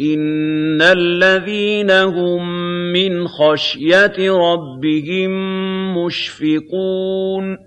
إِنَّ الَّذِينَ هُم مِّنْ خَشْيَةِ رَبِّهِم مُّشْفِقُونَ